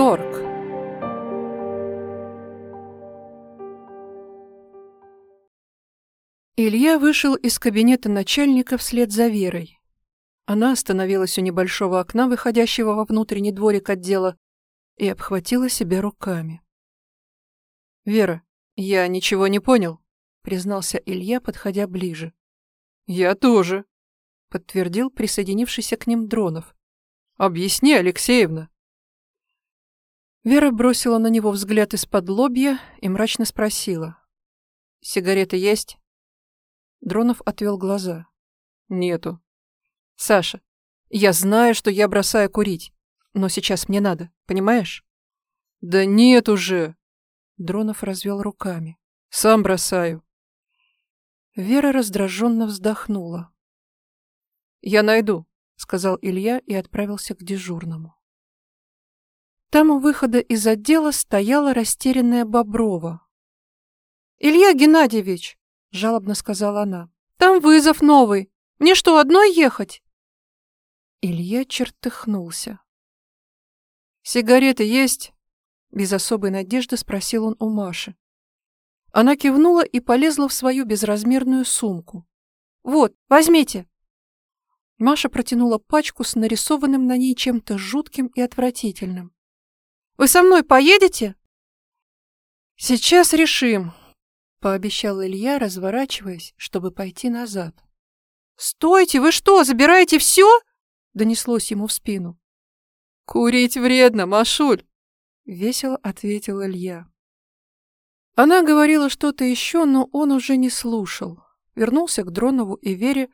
Восторг. Илья вышел из кабинета начальника вслед за Верой. Она остановилась у небольшого окна, выходящего во внутренний дворик отдела, и обхватила себя руками. «Вера, я ничего не понял», — признался Илья, подходя ближе. «Я тоже», — подтвердил присоединившийся к ним Дронов. «Объясни, Алексеевна». Вера бросила на него взгляд из-под лобья и мрачно спросила. «Сигареты есть?» Дронов отвел глаза. «Нету». «Саша, я знаю, что я бросаю курить, но сейчас мне надо, понимаешь?» «Да нет уже!» Дронов развел руками. «Сам бросаю». Вера раздраженно вздохнула. «Я найду», — сказал Илья и отправился к дежурному. Там у выхода из отдела стояла растерянная Боброва. «Илья Геннадьевич!» — жалобно сказала она. «Там вызов новый. Мне что, одной ехать?» Илья чертыхнулся. «Сигареты есть?» Без особой надежды спросил он у Маши. Она кивнула и полезла в свою безразмерную сумку. «Вот, возьмите!» Маша протянула пачку с нарисованным на ней чем-то жутким и отвратительным. «Вы со мной поедете?» «Сейчас решим», — пообещал Илья, разворачиваясь, чтобы пойти назад. «Стойте! Вы что, забираете все?» — донеслось ему в спину. «Курить вредно, Машуль!» — весело ответил Илья. Она говорила что-то еще, но он уже не слушал. Вернулся к Дронову и Вере,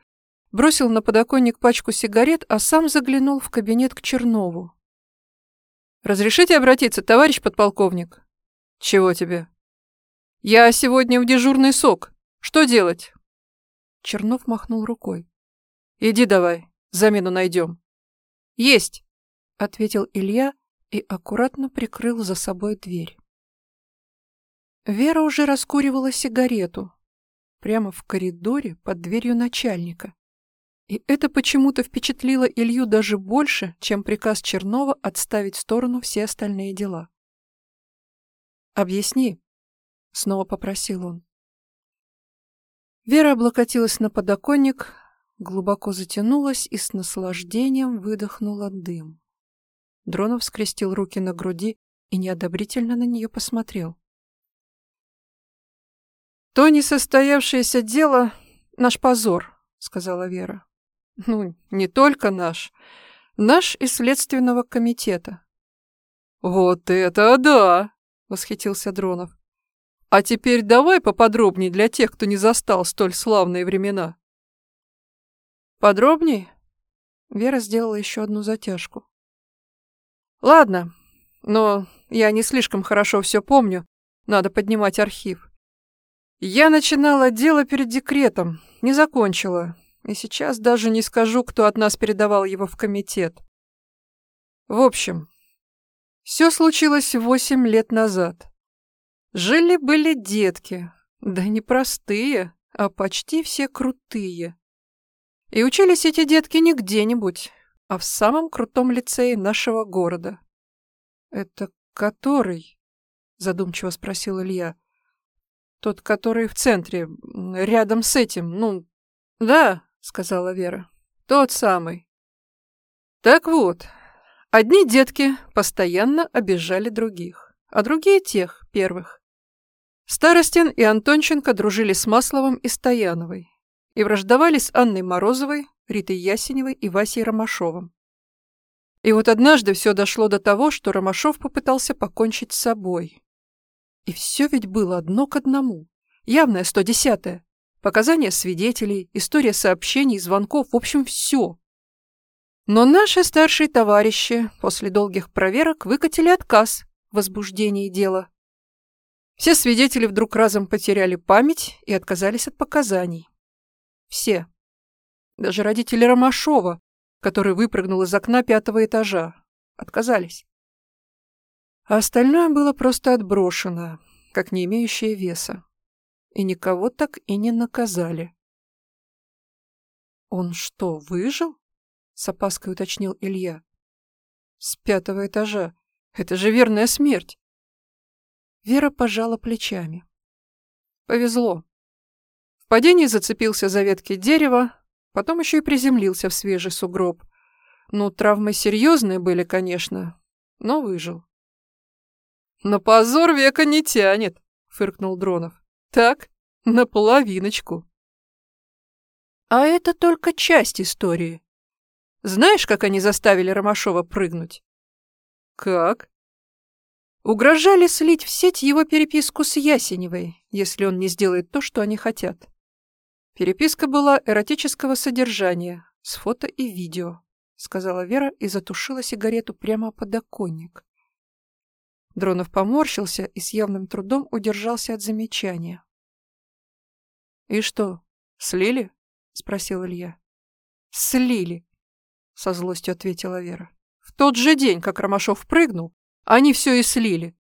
бросил на подоконник пачку сигарет, а сам заглянул в кабинет к Чернову. «Разрешите обратиться, товарищ подполковник?» «Чего тебе?» «Я сегодня в дежурный сок. Что делать?» Чернов махнул рукой. «Иди давай, замену найдем». «Есть!» — ответил Илья и аккуратно прикрыл за собой дверь. Вера уже раскуривала сигарету прямо в коридоре под дверью начальника. И это почему-то впечатлило Илью даже больше, чем приказ Чернова отставить в сторону все остальные дела. «Объясни», — снова попросил он. Вера облокотилась на подоконник, глубоко затянулась и с наслаждением выдохнула дым. Дронов скрестил руки на груди и неодобрительно на нее посмотрел. «То несостоявшееся дело — наш позор», — сказала Вера. «Ну, не только наш. Наш и Следственного комитета». «Вот это да!» — восхитился Дронов. «А теперь давай поподробнее для тех, кто не застал столь славные времена». «Подробнее?» Вера сделала еще одну затяжку. «Ладно, но я не слишком хорошо все помню. Надо поднимать архив. Я начинала дело перед декретом, не закончила, и сейчас даже не скажу, кто от нас передавал его в комитет. В общем, все случилось восемь лет назад. Жили-были детки, да не простые, а почти все крутые. И учились эти детки не где-нибудь, а в самом крутом лицее нашего города. «Это который?» — задумчиво спросил Илья. «Тот, который в центре, рядом с этим, ну...» «Да», — сказала Вера, — «тот самый». «Так вот, одни детки постоянно обижали других, а другие тех, первых. Старостин и Антонченко дружили с Масловым и Стояновой и враждовали с Анной Морозовой, Ритой Ясеневой и Васей Ромашовым. И вот однажды все дошло до того, что Ромашов попытался покончить с собой. И все ведь было одно к одному. Явное 110-е. Показания свидетелей, история сообщений, звонков, в общем, все. Но наши старшие товарищи после долгих проверок выкатили отказ в возбуждении дела. Все свидетели вдруг разом потеряли память и отказались от показаний. Все. Даже родители Ромашова, который выпрыгнул из окна пятого этажа. Отказались. А остальное было просто отброшено, как не имеющее веса. И никого так и не наказали. «Он что, выжил?» — с опаской уточнил Илья. «С пятого этажа. Это же верная смерть. Вера пожала плечами. Повезло. В падении зацепился за ветки дерева, потом еще и приземлился в свежий сугроб. Ну, травмы серьезные были, конечно, но выжил. «На позор века не тянет», — фыркнул Дронов. «Так, на половиночку». А это только часть истории. Знаешь, как они заставили Ромашова прыгнуть? Как? Угрожали слить в сеть его переписку с Ясеневой, если он не сделает то, что они хотят. Переписка была эротического содержания, с фото и видео, сказала Вера и затушила сигарету прямо под подоконник. Дронов поморщился и с явным трудом удержался от замечания. «И что, слили?» — спросил Илья. «Слили», — со злостью ответила Вера. «В тот же день, как Ромашов прыгнул, они все и слили.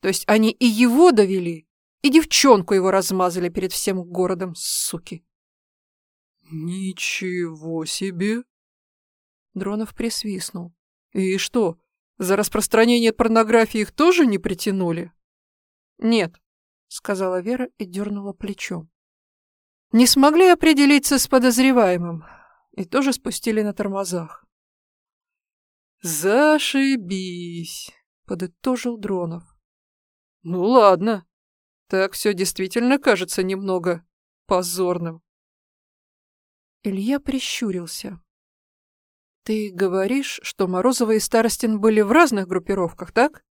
То есть они и его довели, и девчонку его размазали перед всем городом, суки». «Ничего себе!» Дронов присвистнул. «И что, за распространение порнографии их тоже не притянули?» «Нет», — сказала Вера и дернула плечом. Не смогли определиться с подозреваемым и тоже спустили на тормозах. «Зашибись!» — подытожил Дронов. «Ну ладно, так все действительно кажется немного позорным». Илья прищурился. «Ты говоришь, что Морозова и Старостин были в разных группировках, так?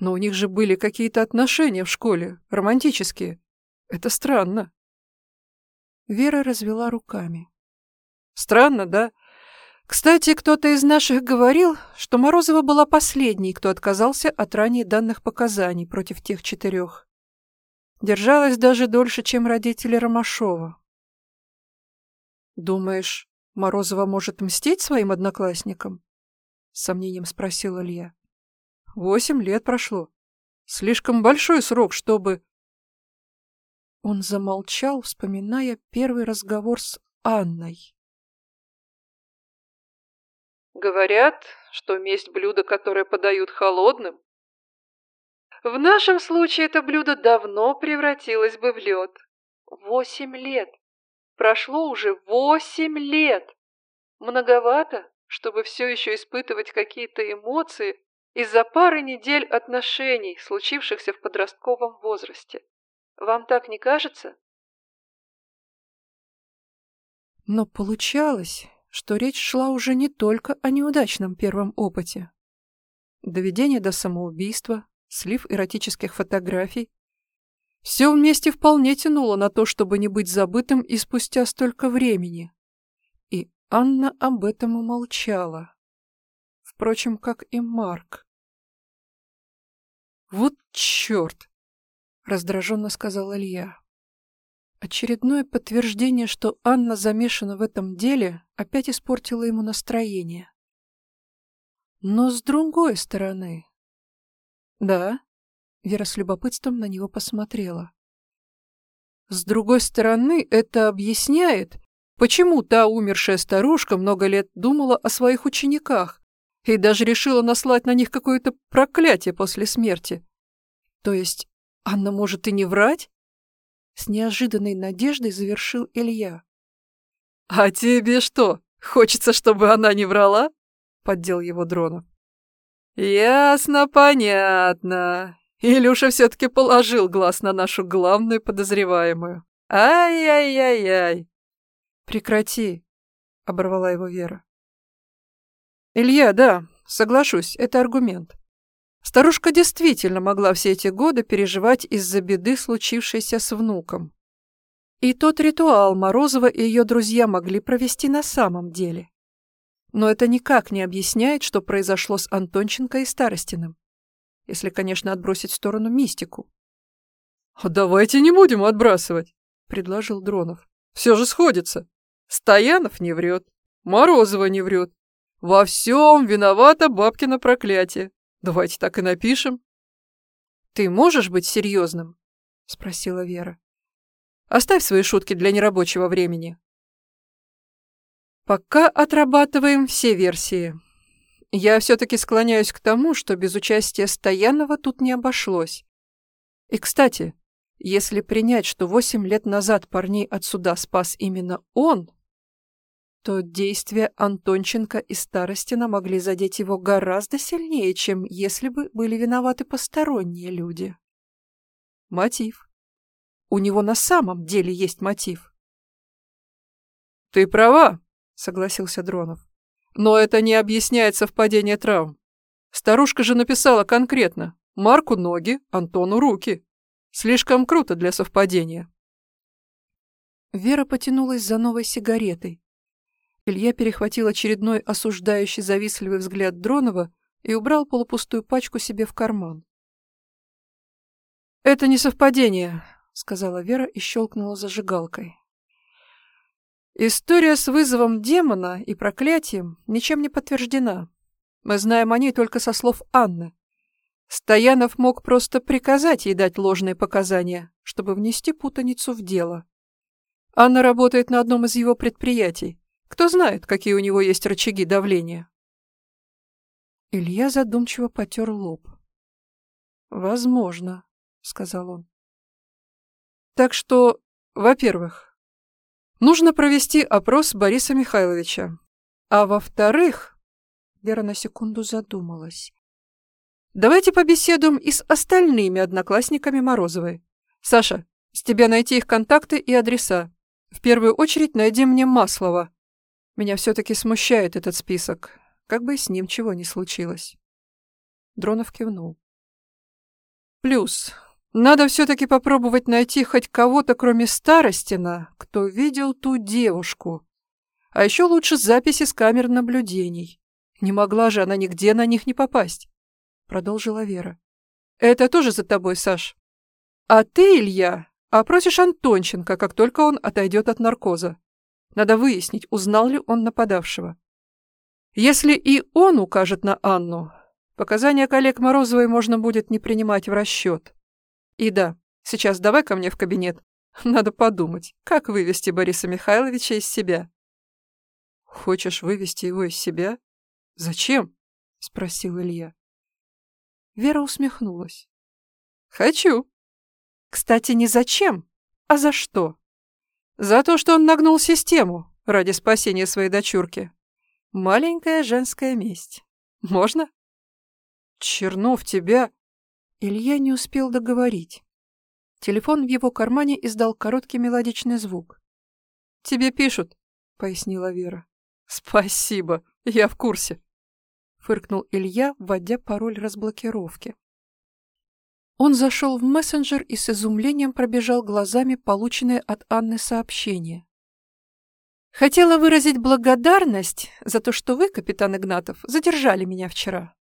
Но у них же были какие-то отношения в школе, романтические. Это странно». Вера развела руками. Странно, да? Кстати, кто-то из наших говорил, что Морозова была последней, кто отказался от ранее данных показаний против тех четырех. Держалась даже дольше, чем родители Ромашова. «Думаешь, Морозова может мстить своим одноклассникам?» — с сомнением спросил Илья. «Восемь лет прошло. Слишком большой срок, чтобы...» Он замолчал, вспоминая первый разговор с Анной. Говорят, что месть блюдо, которое подают холодным. В нашем случае это блюдо давно превратилось бы в лед. Восемь лет. Прошло уже восемь лет. Многовато, чтобы все еще испытывать какие-то эмоции из-за пары недель отношений, случившихся в подростковом возрасте. Вам так не кажется? Но получалось, что речь шла уже не только о неудачном первом опыте. Доведение до самоубийства, слив эротических фотографий. Все вместе вполне тянуло на то, чтобы не быть забытым и спустя столько времени. И Анна об этом умолчала. Впрочем, как и Марк. Вот черт! — раздраженно сказал Илья. Очередное подтверждение, что Анна замешана в этом деле, опять испортило ему настроение. Но с другой стороны... Да, Вера с любопытством на него посмотрела. С другой стороны, это объясняет, почему та умершая старушка много лет думала о своих учениках и даже решила наслать на них какое-то проклятие после смерти. То есть Анна может и не врать? С неожиданной надеждой завершил Илья. «А тебе что, хочется, чтобы она не врала?» — поддел его Дронов. «Ясно, понятно. Илюша все-таки положил глаз на нашу главную подозреваемую. Ай-яй-яй-яй!» «Прекрати!» — оборвала его Вера. «Илья, да, соглашусь, это аргумент. Старушка действительно могла все эти годы переживать из-за беды, случившейся с внуком. И тот ритуал Морозова и ее друзья могли провести на самом деле. Но это никак не объясняет, что произошло с Антонченко и Старостиным. Если, конечно, отбросить в сторону мистику. «А давайте не будем отбрасывать», — предложил Дронов. «Все же сходится. Стоянов не врет, Морозова не врет. Во всем виновата бабкина проклятие. Давайте так и напишем. Ты можешь быть серьезным? Спросила Вера. Оставь свои шутки для нерабочего времени. Пока отрабатываем все версии. Я все-таки склоняюсь к тому, что без участия Стоянова тут не обошлось. И, кстати, если принять, что восемь лет назад парней от суда спас именно он, то действия Антонченко и Старостина могли задеть его гораздо сильнее, чем если бы были виноваты посторонние люди. Мотив. У него на самом деле есть мотив. «Ты права», — согласился Дронов. «Но это не объясняет совпадение травм. Старушка же написала конкретно. Марку ноги, Антону руки. Слишком круто для совпадения». Вера потянулась за новой сигаретой. Илья перехватил очередной осуждающий завистливый взгляд Дронова и убрал полупустую пачку себе в карман. «Это не совпадение», — сказала Вера и щелкнула зажигалкой. «История с вызовом демона и проклятием ничем не подтверждена. Мы знаем о ней только со слов Анны. Стоянов мог просто приказать ей дать ложные показания, чтобы внести путаницу в дело. Анна работает на одном из его предприятий. Кто знает, какие у него есть рычаги давления. Илья задумчиво потер лоб. «Возможно», — сказал он. «Так что, во-первых, нужно провести опрос Бориса Михайловича. А во-вторых...» Вера на секунду задумалась. «Давайте побеседуем и с остальными одноклассниками Морозовой. Саша, с тебя найти их контакты и адреса. В первую очередь найди мне Маслова. Меня все-таки смущает этот список, как бы с ним чего не случилось. Дронов кивнул. Плюс, надо все-таки попробовать найти хоть кого-то, кроме Старостина, кто видел ту девушку. А еще лучше записи с камер наблюдений. Не могла же она нигде на них не попасть, продолжила Вера. Это тоже за тобой, Саш. А ты, Илья, опросишь Антонченко, как только он отойдет от наркоза. Надо выяснить, узнал ли он нападавшего. Если и он укажет на Анну, показания коллег Морозовой можно будет не принимать в расчет. И да, сейчас давай ко мне в кабинет. Надо подумать, как вывести Бориса Михайловича из себя. Хочешь вывести его из себя? Зачем? Спросил Илья. Вера усмехнулась. Хочу. Кстати, не зачем, а за что? За то, что он нагнул систему ради спасения своей дочурки. Маленькая женская месть. Можно? Чернов, тебя... Илья не успел договорить. Телефон в его кармане издал короткий мелодичный звук. «Тебе пишут», — пояснила Вера. «Спасибо, я в курсе», — фыркнул Илья, вводя пароль разблокировки. Он зашел в мессенджер и с изумлением пробежал глазами полученное от Анны сообщение. «Хотела выразить благодарность за то, что вы, капитан Игнатов, задержали меня вчера.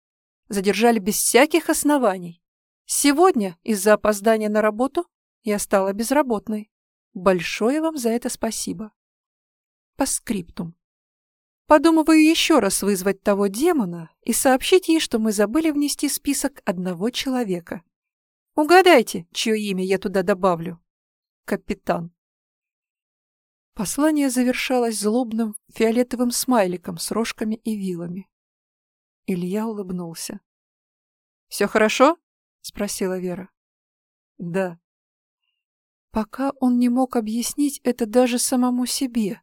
Задержали без всяких оснований. Сегодня, из-за опоздания на работу, я стала безработной. Большое вам за это спасибо. По скриптум. Подумываю еще раз вызвать того демона и сообщить ей, что мы забыли внести список одного человека. Угадайте, чье имя я туда добавлю. Капитан. Послание завершалось злобным фиолетовым смайликом с рожками и вилами. Илья улыбнулся. «Все хорошо?» — спросила Вера. «Да». Пока он не мог объяснить это даже самому себе.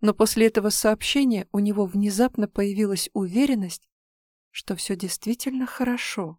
Но после этого сообщения у него внезапно появилась уверенность, что все действительно хорошо.